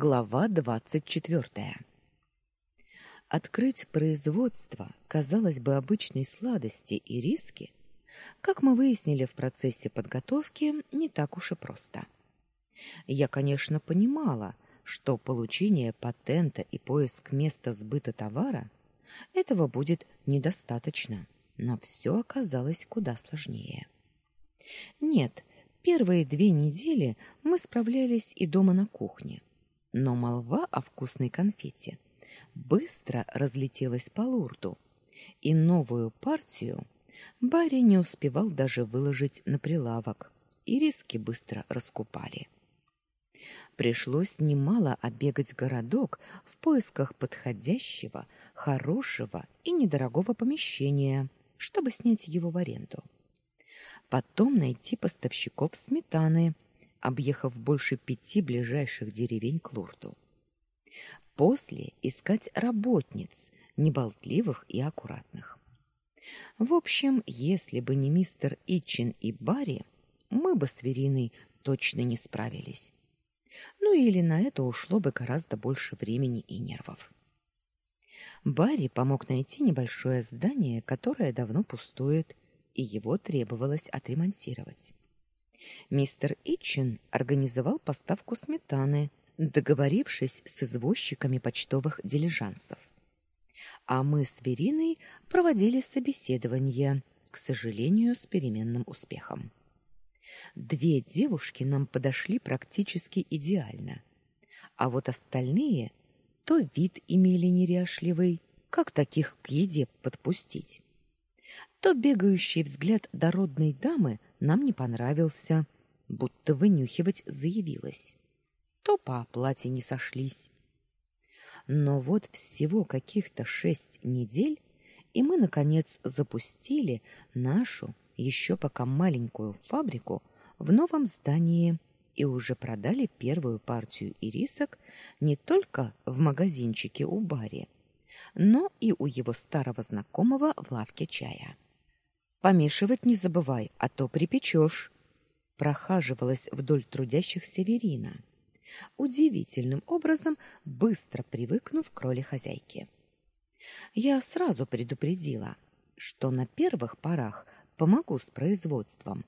Глава двадцать четвертая. Открыть производство, казалось бы, обычной сладости и риски, как мы выяснили в процессе подготовки, не так уж и просто. Я, конечно, понимала, что получение патента и поиск места сбыта товара этого будет недостаточно, но все оказалось куда сложнее. Нет, первые две недели мы справлялись и дома на кухне, но молва о вкусной конфете быстро разлетелась по Лурду, и новую партию Барри не успевал даже выложить на прилавок, и риски быстро раскупали. Пришлось немало обегать городок в поисках подходящего, хорошего и недорогого помещения, чтобы снять его в аренду. Потом найти поставщиков сметаны, объехав больше пяти ближайших деревень к Лурду. После искать работниц, неболтливых и аккуратных. В общем, если бы не мистер Ичин и Барри, мы бы с Вериной точно не справились. Ну или на это ушло бы гораздо больше времени и нервов. Барри помог найти небольшое здание, которое давно пустует, и его требовалось отремонтировать. Мистер Итчин организовал поставку сметаны, договорившись с извозчиками почтовых дилижансов. А мы с Вериной проводили собеседование, к сожалению, с переменным успехом. Две девушки нам подошли практически идеально. А вот остальные то вид имели неряшливый, как таких к еде подпустить, то бегающий взгляд дородной дамы нам не понравился, будто вынюхивать заявилась, то по оплате не сошлись. Но вот всего каких-то шесть недель, и мы, наконец, запустили нашу еще пока маленькую фабрику в новом здании и уже продали первую партию ирисок не только в магазинчике у Барри, но и у его старого знакомого в лавке чая. Помешивать не забывай, а то припечешь. Прохаживалась вдоль трудящихся Верина, удивительным образом быстро привыкнув к роли хозяйки. Я сразу предупредила, что на первых порах помогу с производством,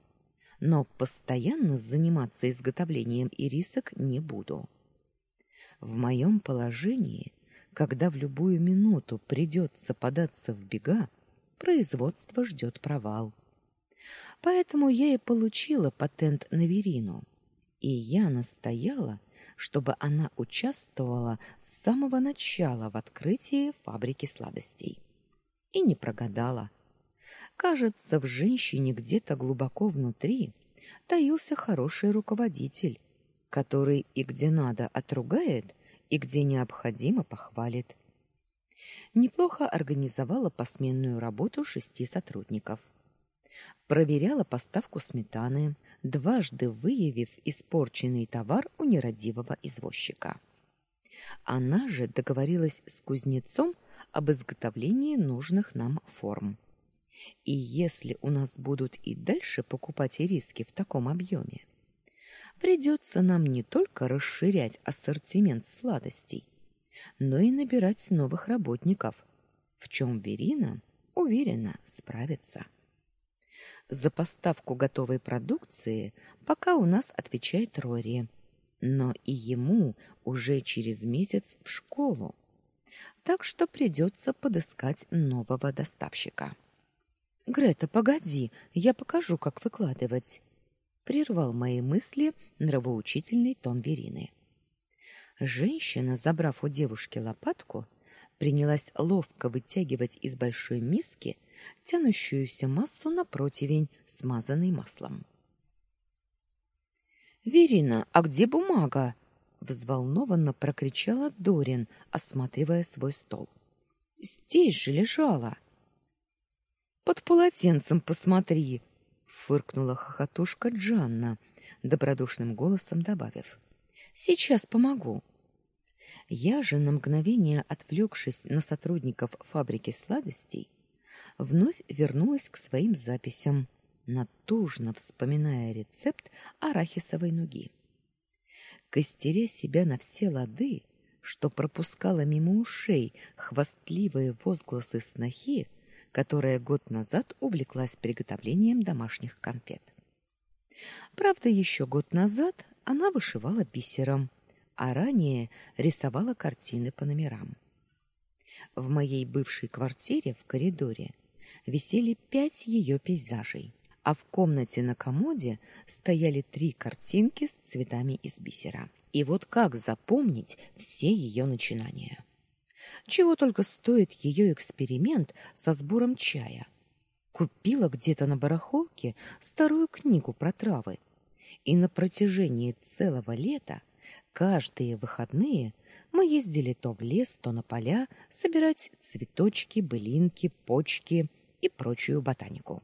но постоянно заниматься изготовлением ирисок не буду. В моем положении, когда в любую минуту придется податься в бега, производство ждет провал. Поэтому я и получила патент на Верину, и я настояла, чтобы она участвовала с самого начала в открытии фабрики сладостей. И не прогадала. Кажется, в женщине где-то глубоко внутри таился хороший руководитель, который и где надо отругает, и где необходимо похвалит. Неплохо организовала посменную работу шести сотрудников. Проверяла поставку сметаны, дважды выявив испорченный товар у нерадивого извозчика. Она же договорилась с кузнецом об изготовлении нужных нам форм. И если у нас будут и дальше покупать ириски в таком объеме, придется нам не только расширять ассортимент сладостей, но и набирать новых работников, в чем Верина, уверена, справится. За поставку готовой продукции пока у нас отвечает Рори, но и ему уже через месяц в школу, так что придется подыскать нового доставщика. Грета, погоди, я покажу, как выкладывать. Прервал мои мысли нравоучительный тон Верины. Женщина, забрав у девушки лопатку, принялась ловко вытягивать из большой миски тянущуюся массу на противень, смазанный маслом. Верина, а где бумага? взволнованно прокричала Дорин, осматривая свой стол. Здесь же лежала. Под полотенцем посмотри, фыркнула хохотушка Джанна, добродушным голосом добавив: Сейчас помогу. Я же на мгновение отвлекшись на сотрудников фабрики сладостей, вновь вернулась к своим записям, натужно вспоминая рецепт арахисовой нуги. Костеря себя на все лады, что пропускала мимо ушей хвастливые возгласы снохи, которая год назад увлеклась приготовлением домашних конфет. Правда, еще год назад она вышивала бисером, а ранее рисовала картины по номерам. В моей бывшей квартире в коридоре висели пять ее пейзажей, а в комнате на комоде стояли три картинки с цветами из бисера. И вот как запомнить все ее начинания? Чего только стоит ее эксперимент со сбором чая. Купила где-то на барахолке старую книгу про травы, и на протяжении целого лета каждые выходные мы ездили то в лес, то на поля собирать цветочки, былинки, почки и прочую ботанику.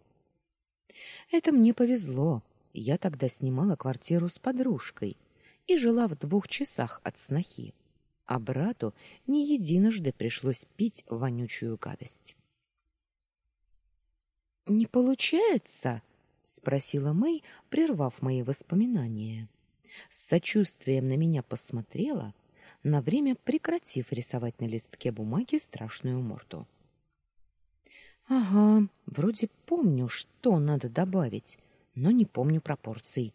Это мне повезло. Я тогда снимала квартиру с подружкой и жила в двух часах от снохи, а брату не единожды пришлось пить вонючую гадость. «Не получается?» — спросила Мэй, прервав мои воспоминания. С сочувствием на меня посмотрела — на время прекратив рисовать на листке бумаги страшную морду. Ага, вроде помню, что надо добавить, но не помню пропорций.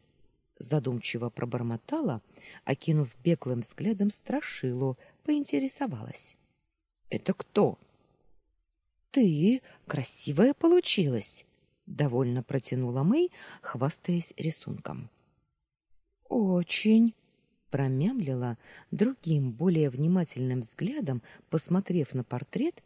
Задумчиво пробормотала, окинув беглым взглядом страшилу, поинтересовалась. Это кто? Ты, красивая получилась, довольно протянула Мэй, хвастаясь рисунком. Очень, промямлила, другим, более внимательным взглядом, посмотрев на портрет,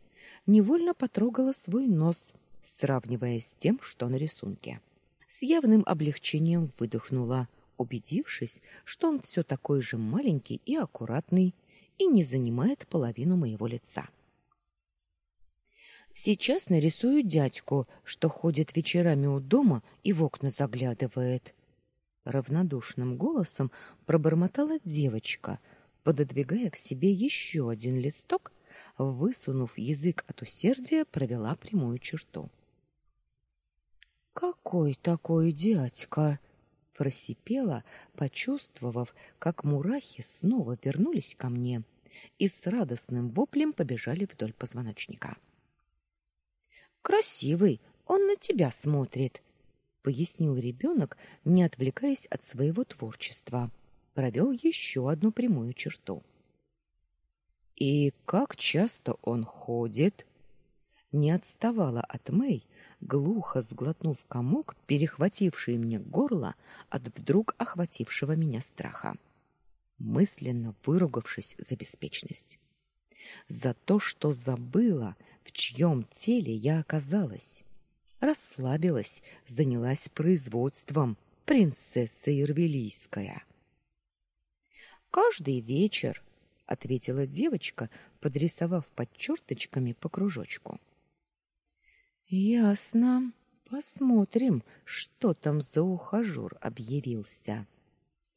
невольно потрогала свой нос, сравнивая с тем, что на рисунке. С явным облегчением выдохнула, убедившись, что он все такой же маленький и аккуратный и не занимает половину моего лица. Сейчас нарисую дядьку, что ходит вечерами у дома и в окна заглядывает равнодушным голосом пробормотала девочка, пододвигая к себе еще один листок, высунув язык от усердия, провела прямую черту. Какой такой дядька? просипела, почувствовав, как мурахи снова вернулись ко мне и с радостным воплем побежали вдоль позвоночника. Красивый, он на тебя смотрит, пояснил ребенок, не отвлекаясь от своего творчества. Провел еще одну прямую черту. И как часто он ходит? Не отставала от Мэй, глухо сглотнув комок, перехвативший мне горло от вдруг охватившего меня страха, мысленно выругавшись за беспечность. За то, что забыла, в чьем теле я оказалась расслабилась, занялась производством, принцесса Ирвелийская. Каждый вечер, ответила девочка, подрисовав под черточками по кружочку. Ясно. Посмотрим, что там за ухажер объявился.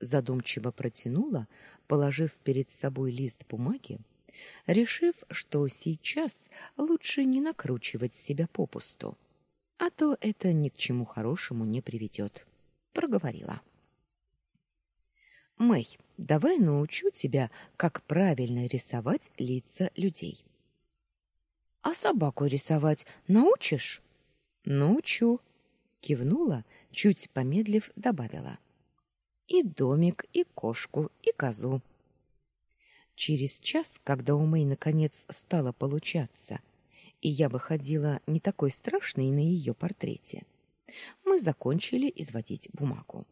Задумчиво протянула, положив перед собой лист бумаги, решив, что сейчас лучше не накручивать себя попусту а то это ни к чему хорошему не приведет. Проговорила. Мэй, давай научу тебя, как правильно рисовать лица людей. А собаку рисовать научишь? Научу, кивнула, чуть помедлив добавила. И домик, и кошку, и козу. Через час, когда у Мэй наконец стало получаться, и я выходила не такой страшной на ее портрете. Мы закончили изводить бумагу.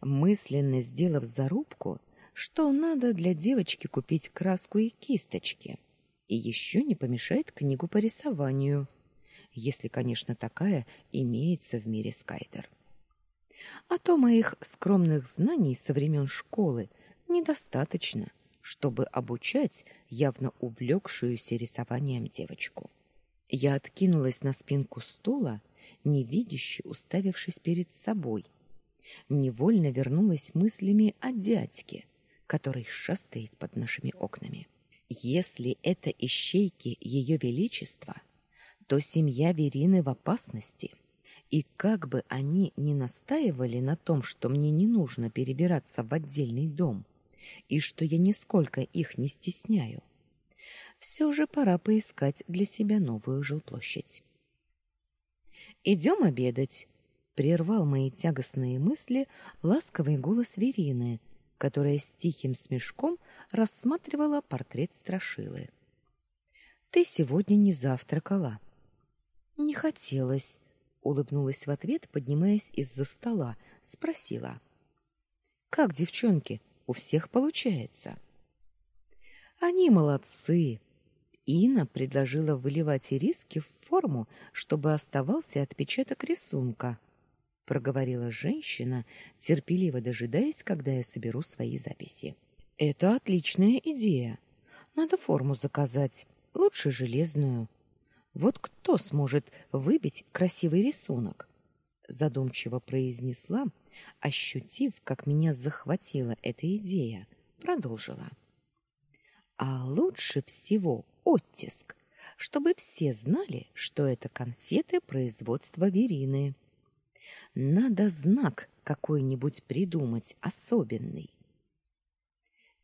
Мысленно сделав зарубку, что надо для девочки купить краску и кисточки. И еще не помешает книгу по рисованию, если, конечно, такая имеется в мире Скайдер. А то моих скромных знаний со времен школы недостаточно, чтобы обучать явно увлекшуюся рисованием девочку. Я откинулась на спинку стула, невидяще уставившись перед собой. Невольно вернулась мыслями о дядьке, который шастает под нашими окнами. Если это ищейки ее величества, то семья Верины в опасности. И как бы они ни настаивали на том, что мне не нужно перебираться в отдельный дом, и что я нисколько их не стесняю. Все же пора поискать для себя новую жилплощадь. Идем обедать, прервал мои тягостные мысли ласковый голос Верины, которая с тихим смешком рассматривала портрет Страшилы. Ты сегодня не завтракала. Не хотелось, улыбнулась в ответ, поднимаясь из-за стола, спросила: Как девчонки, у всех получается? Они молодцы. Ина предложила выливать ириски в форму, чтобы оставался отпечаток рисунка, проговорила женщина, терпеливо дожидаясь, когда я соберу свои записи. Это отличная идея. Надо форму заказать, лучше железную. Вот кто сможет выбить красивый рисунок? Задумчиво произнесла, ощутив, как меня захватила эта идея, продолжила. А лучше всего оттиск, чтобы все знали, что это конфеты производства Верины. Надо знак какой-нибудь придумать особенный.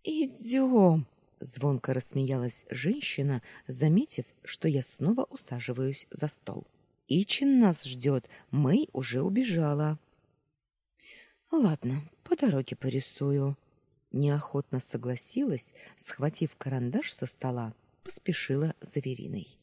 Идем, звонко рассмеялась женщина, заметив, что я снова усаживаюсь за стол. Ичин нас ждет, Мэй уже убежала. Ладно, по дороге порисую. Неохотно согласилась, схватив карандаш со стола, поспешила за Вериной.